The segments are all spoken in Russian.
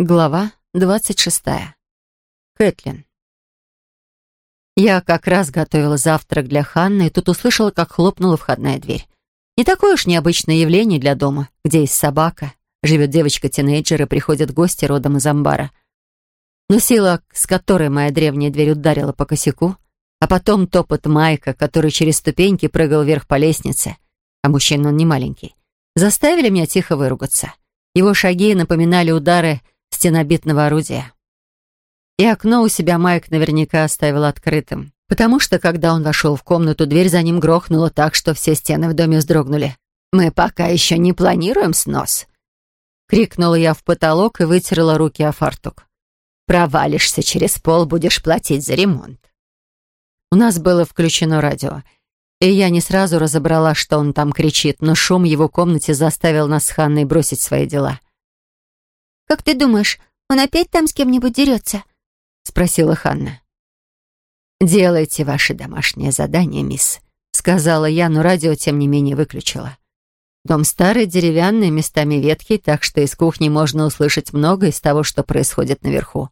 Глава двадцать шестая. Кэтлин. Я как раз готовила завтрак для Ханны, и тут услышала, как хлопнула входная дверь. Не такое уж необычное явление для дома, где есть собака, живет девочка-тинейджер и приходят гости родом из амбара. Но сила, с которой моя древняя дверь ударила по косяку, а потом топот Майка, который через ступеньки прыгал вверх по лестнице, а мужчина он не маленький, заставили меня тихо выругаться. Его шаги напоминали удары стенобитного орудия. И окно у себя Майк наверняка оставил открытым, потому что, когда он вошел в комнату, дверь за ним грохнула так, что все стены в доме вздрогнули. «Мы пока еще не планируем снос», — крикнула я в потолок и вытерла руки о фартук. «Провалишься через пол, будешь платить за ремонт». У нас было включено радио, и я не сразу разобрала, что он там кричит, но шум в его комнате заставил нас с Ханной бросить свои дела. «Как ты думаешь, он опять там с кем-нибудь дерется?» — спросила Ханна. «Делайте ваше домашнее задание, мисс», — сказала я, но радио, тем не менее, выключила. Дом старый, деревянный, местами ветхий, так что из кухни можно услышать много из того, что происходит наверху.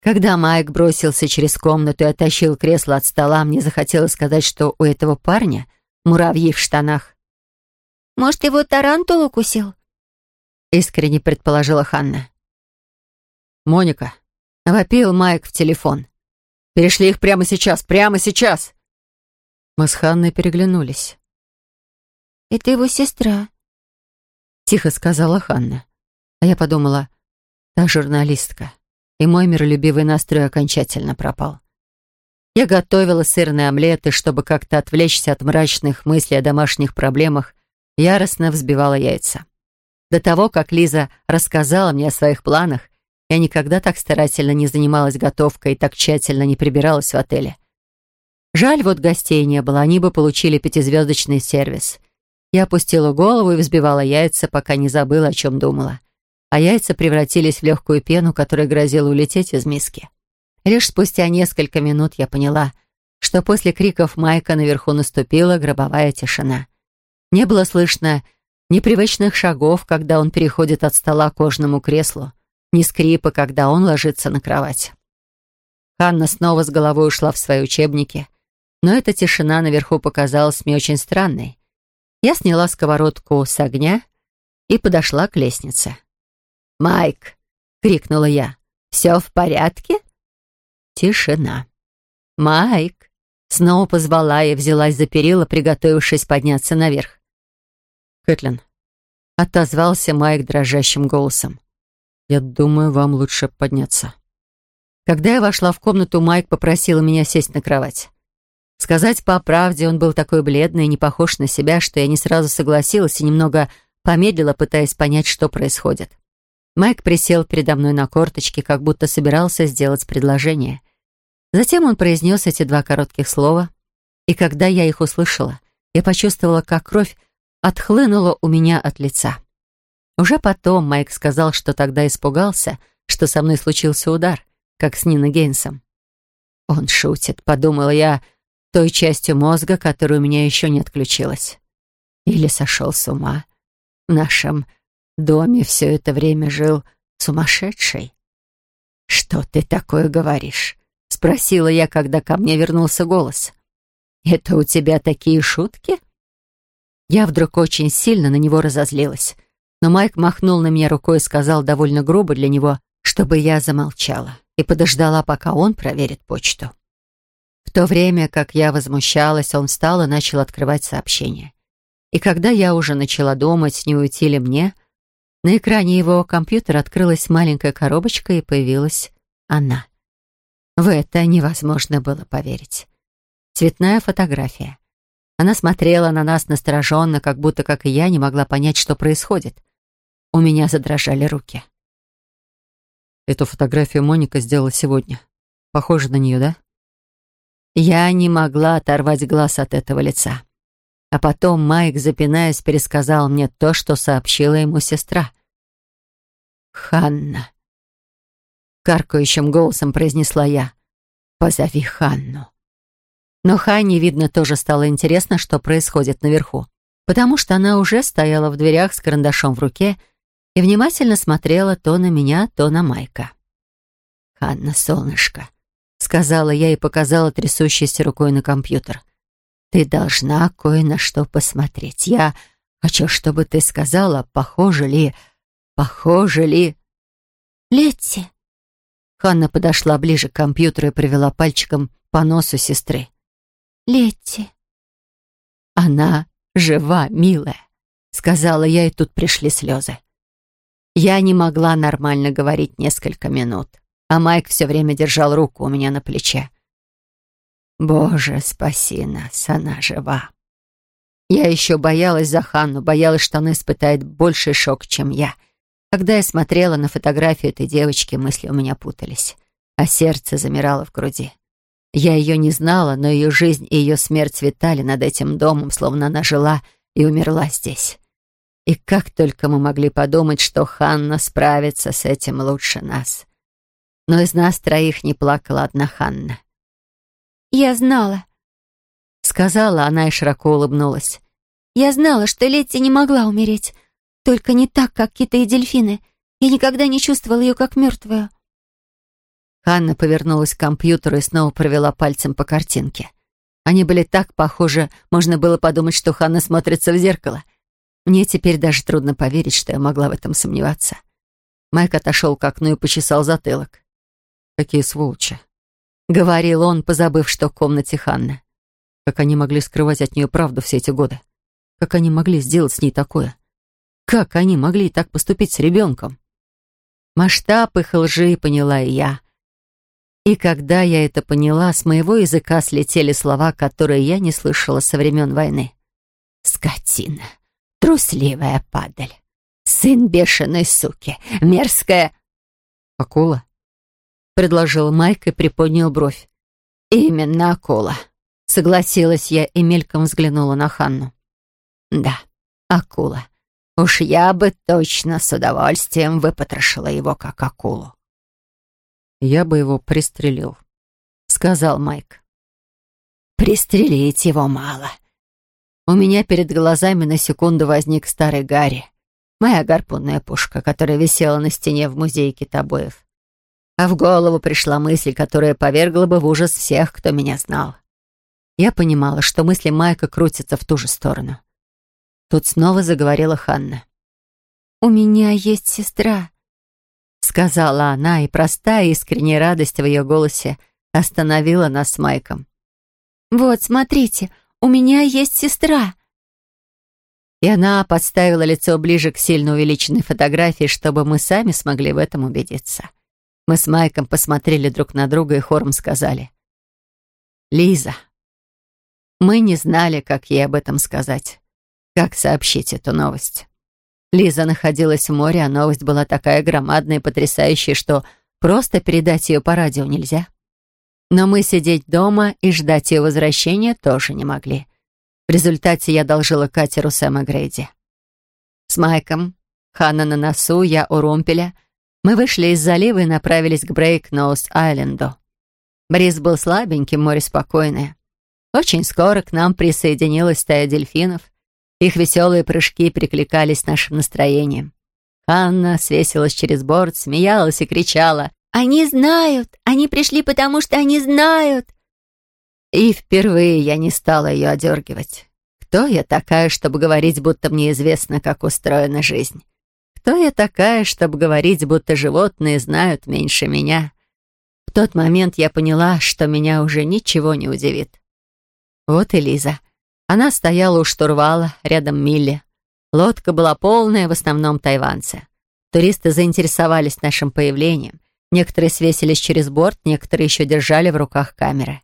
Когда Майк бросился через комнату и оттащил кресло от стола, мне захотелось сказать, что у этого парня муравьи в штанах. «Может, его тарантул укусил?» — искренне предположила Ханна. «Моника!» — вопил Майк в телефон. «Перешли их прямо сейчас, прямо сейчас!» Мы с Ханной переглянулись. «Это его сестра», — тихо сказала Ханна. А я подумала, та журналистка. И мой миролюбивый настрой окончательно пропал. Я готовила сырные омлеты, чтобы как-то отвлечься от мрачных мыслей о домашних проблемах, яростно взбивала яйца. До того, как Лиза рассказала мне о своих планах, я никогда так старательно не занималась готовкой и так тщательно не прибиралась в отеле. Жаль, вот гостей не было, они бы получили пятизвездочный сервис. Я опустила голову и взбивала яйца, пока не забыла, о чем думала. А яйца превратились в легкую пену, которая грозила улететь из миски. Лишь спустя несколько минут я поняла, что после криков Майка наверху наступила гробовая тишина. Не было слышно непривычных шагов, когда он переходит от стола к кожному креслу, ни скрипа, когда он ложится на кровать. Ханна снова с головой ушла в свои учебники, но эта тишина наверху показалась мне очень странной. Я сняла сковородку с огня и подошла к лестнице. «Майк!» — крикнула я. «Все в порядке?» Тишина. «Майк!» Снова позвала и взялась за перила, приготовившись подняться наверх. «Кэтлин!» — отозвался Майк дрожащим голосом. Я думаю, вам лучше подняться». Когда я вошла в комнату, Майк попросил меня сесть на кровать. Сказать по правде, он был такой бледный и не похож на себя, что я не сразу согласилась и немного помедлила, пытаясь понять, что происходит. Майк присел передо мной на корточки, как будто собирался сделать предложение. Затем он произнес эти два коротких слова, и когда я их услышала, я почувствовала, как кровь отхлынула у меня от лица. Уже потом Майк сказал, что тогда испугался, что со мной случился удар, как с Ниной Гейнсом. «Он шутит», — подумала я, той частью мозга, которая у меня еще не отключилась. Или сошел с ума. В нашем доме все это время жил сумасшедший. «Что ты такое говоришь?» — спросила я, когда ко мне вернулся голос. «Это у тебя такие шутки?» Я вдруг очень сильно на него разозлилась но Майк махнул на меня рукой и сказал довольно грубо для него, чтобы я замолчала и подождала, пока он проверит почту. В то время, как я возмущалась, он встал и начал открывать сообщения. И когда я уже начала думать, не уйти ли мне, на экране его компьютера открылась маленькая коробочка и появилась она. В это невозможно было поверить. Цветная фотография. Она смотрела на нас настороженно, как будто, как и я, не могла понять, что происходит. У меня задрожали руки. Эту фотографию Моника сделала сегодня. Похоже на нее, да? Я не могла оторвать глаз от этого лица. А потом Майк, запинаясь, пересказал мне то, что сообщила ему сестра. «Ханна», — каркающим голосом произнесла я, — «позови Ханну». Но Ханне, видно, тоже стало интересно, что происходит наверху, потому что она уже стояла в дверях с карандашом в руке и внимательно смотрела то на меня, то на Майка. «Ханна, солнышко», — сказала я и показала трясущейся рукой на компьютер. «Ты должна кое на что посмотреть. Я хочу, чтобы ты сказала, похоже ли, похоже ли...» «Летти!» Ханна подошла ближе к компьютеру и провела пальчиком по носу сестры. «Летти!» «Она жива, милая», — сказала я, и тут пришли слезы. Я не могла нормально говорить несколько минут, а Майк все время держал руку у меня на плече. «Боже, спаси нас, она жива!» Я еще боялась за Ханну, боялась, что она испытает больший шок, чем я. Когда я смотрела на фотографию этой девочки, мысли у меня путались, а сердце замирало в груди. Я ее не знала, но ее жизнь и ее смерть витали над этим домом, словно она жила и умерла здесь. И как только мы могли подумать, что Ханна справится с этим лучше нас. Но из нас троих не плакала одна Ханна. «Я знала», — сказала она и широко улыбнулась. «Я знала, что Летти не могла умереть. Только не так, как киты и дельфины. Я никогда не чувствовала ее как мертвую». Ханна повернулась к компьютеру и снова провела пальцем по картинке. Они были так похожи, можно было подумать, что Ханна смотрится в зеркало — мне теперь даже трудно поверить, что я могла в этом сомневаться. Майк отошел к окну и почесал затылок. «Какие сволочи!» — говорил он, позабыв, что в комнате Ханны. Как они могли скрывать от нее правду все эти годы? Как они могли сделать с ней такое? Как они могли так поступить с ребенком? Масштаб их лжи поняла и я. И когда я это поняла, с моего языка слетели слова, которые я не слышала со времен войны. «Скотина! Трусливая падаль. Сын бешеной суки. Мерзкая... Акула? Предложил Майк и приподнял бровь. Именно акула. Согласилась я и мельком взглянула на Ханну. Да, акула. Уж я бы точно с удовольствием выпотрошила его, как акулу. Я бы его пристрелил, сказал Майк. Пристрелить его мало. У меня перед глазами на секунду возник старый Гарри, моя гарпунная пушка, которая висела на стене в музее китобоев. А в голову пришла мысль, которая повергла бы в ужас всех, кто меня знал. Я понимала, что мысли Майка крутятся в ту же сторону. Тут снова заговорила Ханна. «У меня есть сестра», — сказала она, и простая искренняя радость в ее голосе остановила нас с Майком. «Вот, смотрите, у меня есть сестра». И она подставила лицо ближе к сильно увеличенной фотографии, чтобы мы сами смогли в этом убедиться. Мы с Майком посмотрели друг на друга и хором сказали. «Лиза». Мы не знали, как ей об этом сказать, как сообщить эту новость. Лиза находилась в море, а новость была такая громадная и потрясающая, что просто передать ее по радио нельзя. Но мы сидеть дома и ждать ее возвращения тоже не могли. В результате я должила катеру Сэма Грейди. С Майком, Ханна на носу, я у румпеля, мы вышли из залива и направились к Брейк-Ноус-Айленду. Бриз был слабенький, море спокойное. Очень скоро к нам присоединилась стая дельфинов. Их веселые прыжки перекликались нашим настроением. Ханна свесилась через борт, смеялась и кричала. Они знают! Они пришли, потому что они знают!» И впервые я не стала ее одергивать. Кто я такая, чтобы говорить, будто мне известно, как устроена жизнь? Кто я такая, чтобы говорить, будто животные знают меньше меня? В тот момент я поняла, что меня уже ничего не удивит. Вот и Лиза. Она стояла у штурвала, рядом Милли. Лодка была полная, в основном тайванцы. Туристы заинтересовались нашим появлением. Некоторые свесились через борт, некоторые еще держали в руках камеры.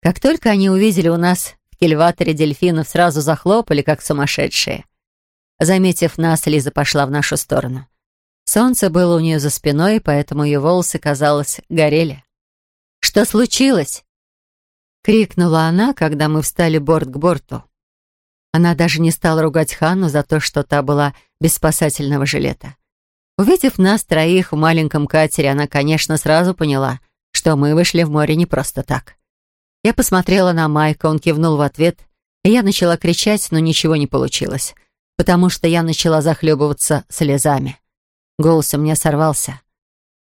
Как только они увидели у нас в кильваторе дельфинов, сразу захлопали, как сумасшедшие. Заметив нас, Лиза пошла в нашу сторону. Солнце было у нее за спиной, поэтому ее волосы, казалось, горели. «Что случилось?» — крикнула она, когда мы встали борт к борту. Она даже не стала ругать Ханну за то, что та была без спасательного жилета. Увидев нас троих в маленьком катере, она, конечно, сразу поняла, что мы вышли в море не просто так. Я посмотрела на Майка, он кивнул в ответ, и я начала кричать, но ничего не получилось, потому что я начала захлебываться слезами. Голос у меня сорвался.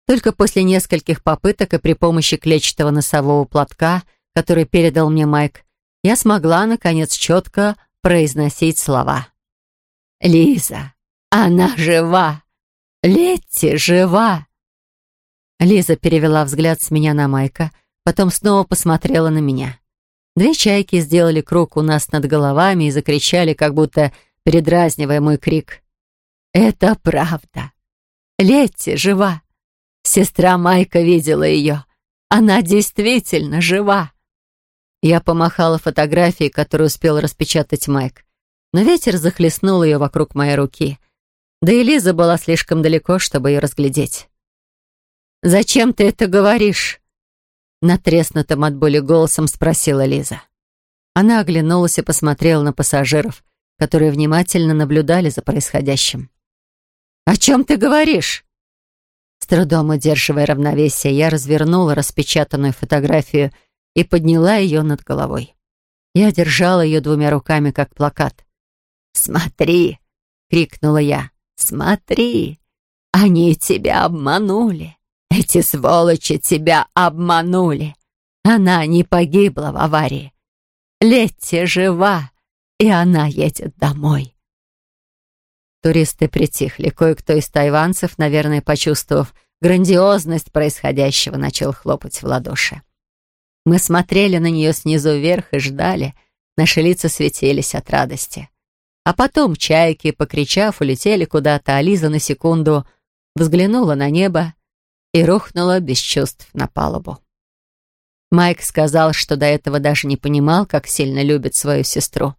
Только после нескольких попыток и при помощи клетчатого носового платка, который передал мне Майк, я смогла, наконец, четко произносить слова. «Лиза, она жива! Летти жива!» Лиза перевела взгляд с меня на Майка, потом снова посмотрела на меня. Две чайки сделали круг у нас над головами и закричали, как будто передразнивая мой крик. «Это правда! Летти жива! Сестра Майка видела ее! Она действительно жива!» Я помахала фотографией, которую успел распечатать Майк, но ветер захлестнул ее вокруг моей руки. Да и Лиза была слишком далеко, чтобы ее разглядеть. «Зачем ты это говоришь?» Натреснутым от боли голосом спросила Лиза. Она оглянулась и посмотрела на пассажиров, которые внимательно наблюдали за происходящим. «О чем ты говоришь?» С трудом удерживая равновесие, я развернула распечатанную фотографию и подняла ее над головой. Я держала ее двумя руками, как плакат. «Смотри!» — крикнула я. «Смотри! Они тебя обманули! Эти сволочи тебя обманули! Она не погибла в аварии! Летти жива, и она едет домой!» Туристы притихли. Кое-кто из тайванцев, наверное, почувствовав грандиозность происходящего, начал хлопать в ладоши. Мы смотрели на нее снизу вверх и ждали. Наши лица светились от радости. А потом чайки, покричав, улетели куда-то, а Лиза на секунду взглянула на небо и рухнула без чувств на палубу. Майк сказал, что до этого даже не понимал, как сильно любит свою сестру.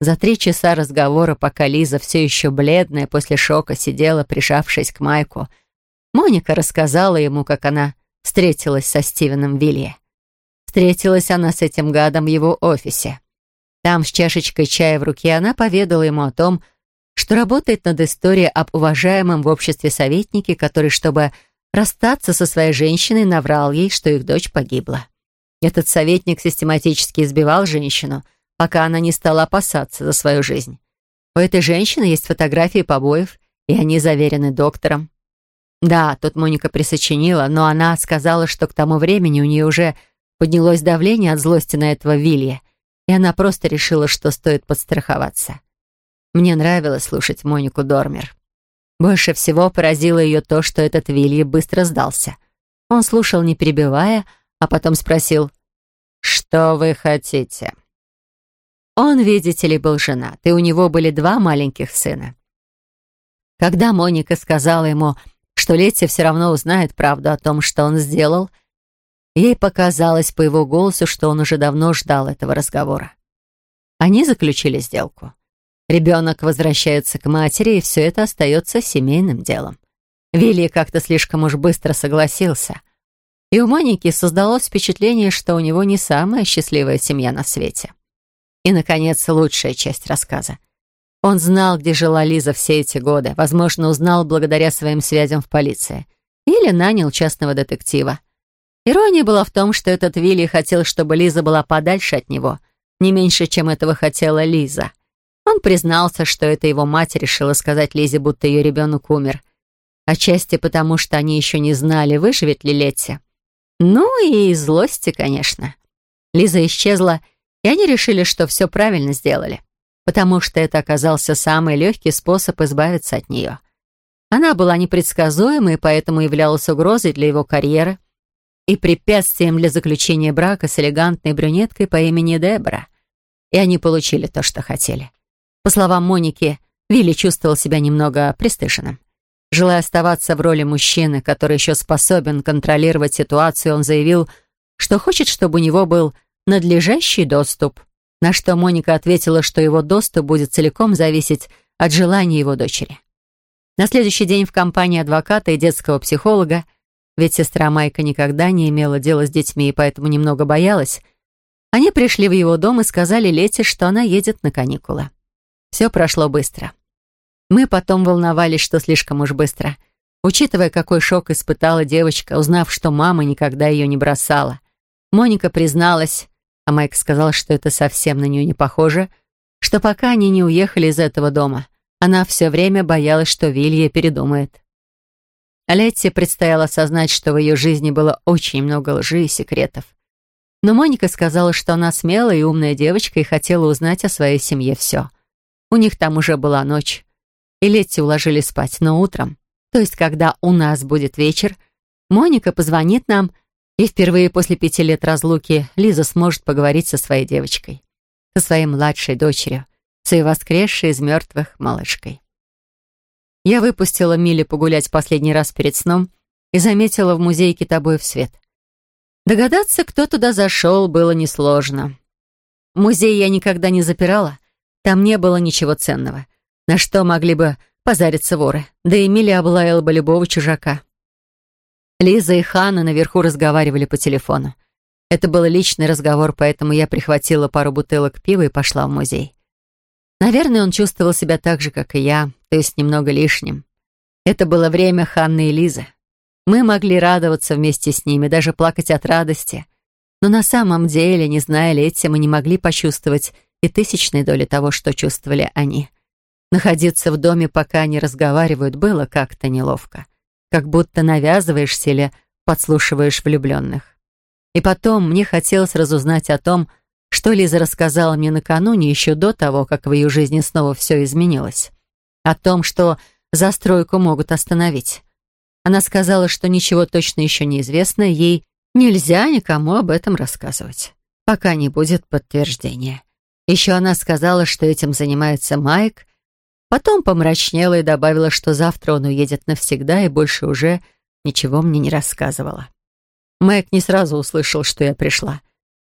За три часа разговора, пока Лиза все еще бледная после шока сидела, прижавшись к Майку, Моника рассказала ему, как она встретилась со Стивеном Вилье. Встретилась она с этим гадом в его офисе. Там, с чашечкой чая в руке, она поведала ему о том, что работает над историей об уважаемом в обществе советнике, который, чтобы расстаться со своей женщиной, наврал ей, что их дочь погибла. Этот советник систематически избивал женщину, пока она не стала опасаться за свою жизнь. У этой женщины есть фотографии побоев, и они заверены доктором. Да, тут Моника присочинила, но она сказала, что к тому времени у нее уже поднялось давление от злости на этого Вилья, и она просто решила, что стоит подстраховаться. Мне нравилось слушать Монику Дормер. Больше всего поразило ее то, что этот Вилья быстро сдался. Он слушал, не перебивая, а потом спросил, «Что вы хотите?» Он, видите ли, был женат, и у него были два маленьких сына. Когда Моника сказала ему, что Летти все равно узнает правду о том, что он сделал, — Ей показалось по его голосу, что он уже давно ждал этого разговора. Они заключили сделку. Ребенок возвращается к матери, и все это остается семейным делом. Вилли как-то слишком уж быстро согласился. И у Моники создалось впечатление, что у него не самая счастливая семья на свете. И, наконец, лучшая часть рассказа. Он знал, где жила Лиза все эти годы, возможно, узнал благодаря своим связям в полиции. Или нанял частного детектива. Ирония была в том, что этот Вилли хотел, чтобы Лиза была подальше от него, не меньше, чем этого хотела Лиза. Он признался, что это его мать решила сказать Лизе, будто ее ребенок умер. Отчасти потому, что они еще не знали, выживет ли Летти. Ну и злости, конечно. Лиза исчезла, и они решили, что все правильно сделали, потому что это оказался самый легкий способ избавиться от нее. Она была непредсказуемой, поэтому являлась угрозой для его карьеры, и препятствием для заключения брака с элегантной брюнеткой по имени Дебора. И они получили то, что хотели. По словам Моники, Вилли чувствовал себя немного пристыженным. Желая оставаться в роли мужчины, который еще способен контролировать ситуацию, он заявил, что хочет, чтобы у него был надлежащий доступ, на что Моника ответила, что его доступ будет целиком зависеть от желания его дочери. На следующий день в компании адвоката и детского психолога ведь сестра Майка никогда не имела дела с детьми и поэтому немного боялась. Они пришли в его дом и сказали Лете, что она едет на каникулы. Все прошло быстро. Мы потом волновались, что слишком уж быстро. Учитывая, какой шок испытала девочка, узнав, что мама никогда ее не бросала. Моника призналась, а Майк сказал, что это совсем на нее не похоже, что пока они не уехали из этого дома, она все время боялась, что Вилья передумает. Летти предстояло осознать, что в ее жизни было очень много лжи и секретов. Но Моника сказала, что она смелая и умная девочка и хотела узнать о своей семье все. У них там уже была ночь. И Летти уложили спать, но утром, то есть когда у нас будет вечер, Моника позвонит нам, и впервые после пяти лет разлуки Лиза сможет поговорить со своей девочкой, со своей младшей дочерью, своей воскресшей из мертвых малышкой. Я выпустила Милли погулять последний раз перед сном и заметила в музее китобоев свет. Догадаться, кто туда зашел, было несложно. Музей я никогда не запирала, там не было ничего ценного, на что могли бы позариться воры, да и Милли облаяла бы любого чужака. Лиза и Ханна наверху разговаривали по телефону. Это был личный разговор, поэтому я прихватила пару бутылок пива и пошла в музей. Наверное, он чувствовал себя так же, как и я, то есть немного лишним. Это было время Ханны и Лизы. Мы могли радоваться вместе с ними, даже плакать от радости. Но на самом деле, не зная Летти, мы не могли почувствовать и тысячной доли того, что чувствовали они. Находиться в доме, пока они разговаривают, было как-то неловко. Как будто навязываешься или подслушиваешь влюбленных. И потом мне хотелось разузнать о том, что Лиза рассказала мне накануне, еще до того, как в ее жизни снова все изменилось. О том, что застройку могут остановить. Она сказала, что ничего точно еще не известно, ей нельзя никому об этом рассказывать, пока не будет подтверждения. Еще она сказала, что этим занимается Майк, потом помрачнела и добавила, что завтра он уедет навсегда и больше уже ничего мне не рассказывала. Майк не сразу услышал, что я пришла.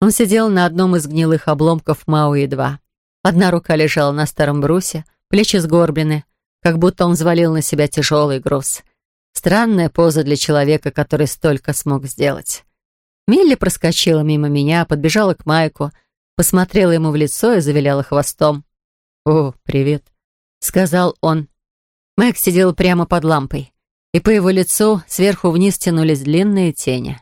Он сидел на одном из гнилых обломков Мауи-2. Одна рука лежала на старом брусе, плечи сгорблены, как будто он взвалил на себя тяжелый груз. Странная поза для человека, который столько смог сделать. Милли проскочила мимо меня, подбежала к Майку, посмотрела ему в лицо и завиляла хвостом. «О, привет», — сказал он. Майк сидел прямо под лампой, и по его лицу сверху вниз тянулись длинные тени.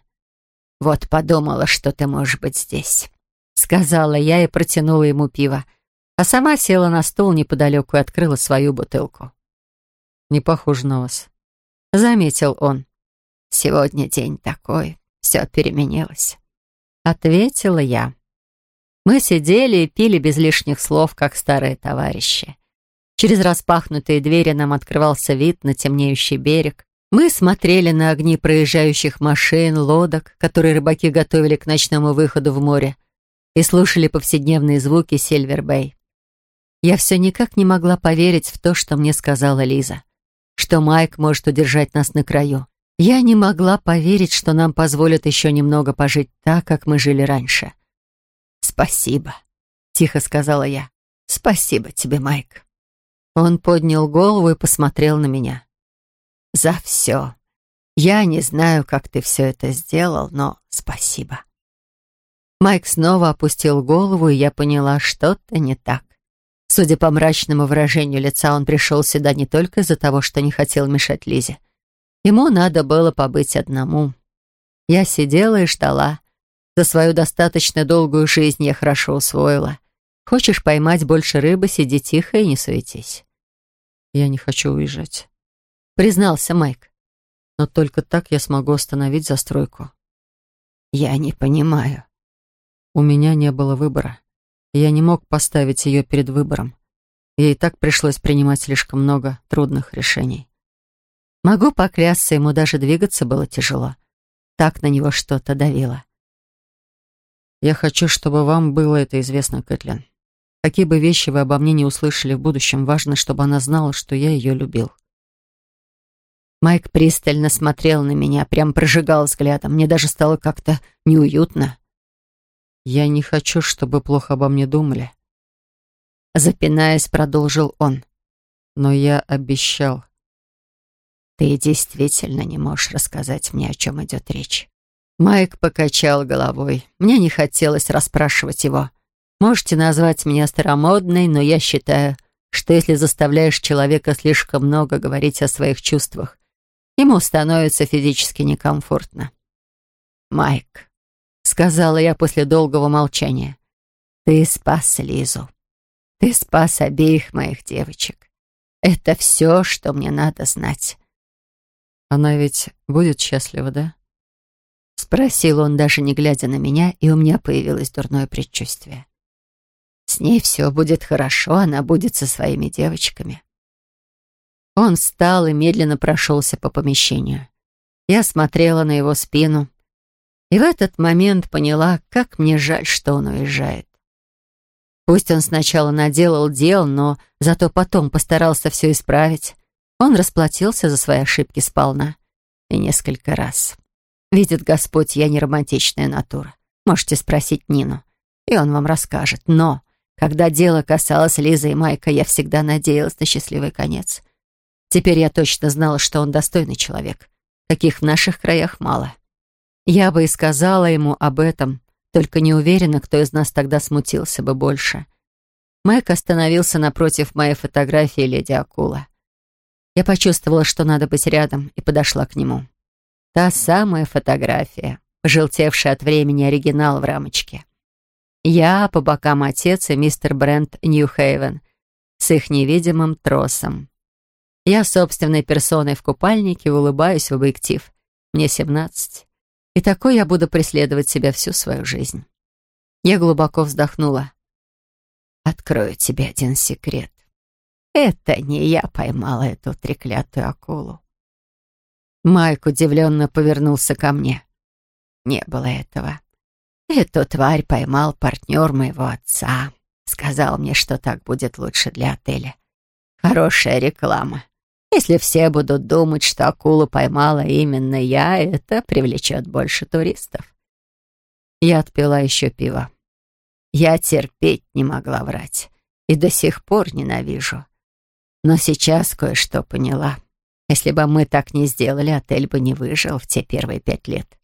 «Вот подумала, что ты можешь быть здесь», — сказала я и протянула ему пиво, а сама села на стул неподалеку и открыла свою бутылку. «Не похоже на вас», — заметил он. «Сегодня день такой, все переменилось», — ответила я. Мы сидели и пили без лишних слов, как старые товарищи. Через распахнутые двери нам открывался вид на темнеющий берег, мы смотрели на огни проезжающих машин, лодок, которые рыбаки готовили к ночному выходу в море, и слушали повседневные звуки Сильвербэй. Я все никак не могла поверить в то, что мне сказала Лиза, что Майк может удержать нас на краю. Я не могла поверить, что нам позволят еще немного пожить так, как мы жили раньше. «Спасибо», — тихо сказала я. «Спасибо тебе, Майк». Он поднял голову и посмотрел на меня за все. Я не знаю, как ты все это сделал, но спасибо». Майк снова опустил голову, и я поняла, что-то не так. Судя по мрачному выражению лица, он пришел сюда не только из-за того, что не хотел мешать Лизе. Ему надо было побыть одному. Я сидела и ждала. За свою достаточно долгую жизнь я хорошо усвоила. Хочешь поймать больше рыбы, сиди тихо и не суетись. Я не хочу уезжать признался Майк. Но только так я смогу остановить застройку. Я не понимаю. У меня не было выбора. Я не мог поставить ее перед выбором. Ей так пришлось принимать слишком много трудных решений. Могу поклясться, ему даже двигаться было тяжело. Так на него что-то давило. Я хочу, чтобы вам было это известно, Кэтлин. Какие бы вещи вы обо мне не услышали в будущем, важно, чтобы она знала, что я ее любил. Майк пристально смотрел на меня, прям прожигал взглядом. Мне даже стало как-то неуютно. «Я не хочу, чтобы плохо обо мне думали». Запинаясь, продолжил он. «Но я обещал». «Ты действительно не можешь рассказать мне, о чем идет речь?» Майк покачал головой. Мне не хотелось расспрашивать его. «Можете назвать меня старомодной, но я считаю, что если заставляешь человека слишком много говорить о своих чувствах, Ему становится физически некомфортно. «Майк», — сказала я после долгого молчания, — «ты спас Лизу. Ты спас обеих моих девочек. Это все, что мне надо знать». Она ведь будет счастлива, да? Спросил он, даже не глядя на меня, и у меня появилось дурное предчувствие. С ней все будет хорошо, она будет со своими девочками. Он встал и медленно прошелся по помещению. Я смотрела на его спину, и в этот момент поняла, как мне жаль, что он уезжает. Пусть он сначала наделал дел, но зато потом постарался все исправить. Он расплатился за свои ошибки сполна. И несколько раз. Видит Господь, я не романтичная натура. Можете спросить Нину, и он вам расскажет. Но, когда дело касалось Лизы и Майка, я всегда надеялась на счастливый конец. Теперь я точно знала, что он достойный человек. Таких в наших краях мало. Я бы и сказала ему об этом, только не уверена, кто из нас тогда смутился бы больше. Майк остановился напротив моей фотографии леди Акула. Я почувствовала, что надо быть рядом, и подошла к нему. Та самая фотография, пожелтевшая от времени оригинал в рамочке. Я, по бокам отец и мистер Брент Ньюхейвен с их невидимым тросом. Я собственной персоной в купальнике улыбаюсь в объектив. Мне семнадцать. И такой я буду преследовать себя всю свою жизнь. Я глубоко вздохнула. Открою тебе один секрет. Это не я поймала эту треклятую акулу. Майк удивленно повернулся ко мне. Не было этого. Эту тварь поймал партнер моего отца. Сказал мне, что так будет лучше для отеля. Хорошая реклама. Если все будут думать, что акулу поймала именно я, это привлечет больше туристов. Я отпила еще пиво. Я терпеть не могла врать и до сих пор ненавижу. Но сейчас кое-что поняла. Если бы мы так не сделали, отель бы не выжил в те первые пять лет.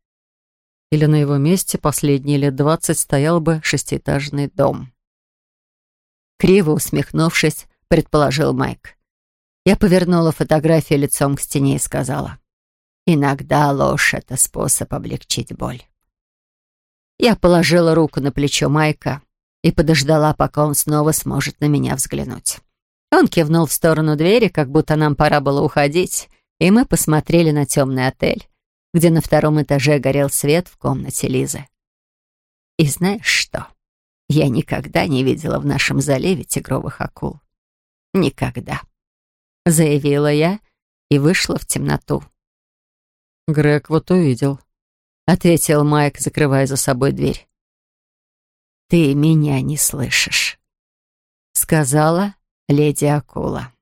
Или на его месте последние лет двадцать стоял бы шестиэтажный дом. Криво усмехнувшись, предположил Майк. Я повернула фотографию лицом к стене и сказала, «Иногда ложь — это способ облегчить боль». Я положила руку на плечо Майка и подождала, пока он снова сможет на меня взглянуть. Он кивнул в сторону двери, как будто нам пора было уходить, и мы посмотрели на темный отель, где на втором этаже горел свет в комнате Лизы. И знаешь что? Я никогда не видела в нашем заливе тигровых акул. Никогда заявила я и вышла в темноту. «Грег вот увидел», — ответил Майк, закрывая за собой дверь. «Ты меня не слышишь», — сказала леди Акула.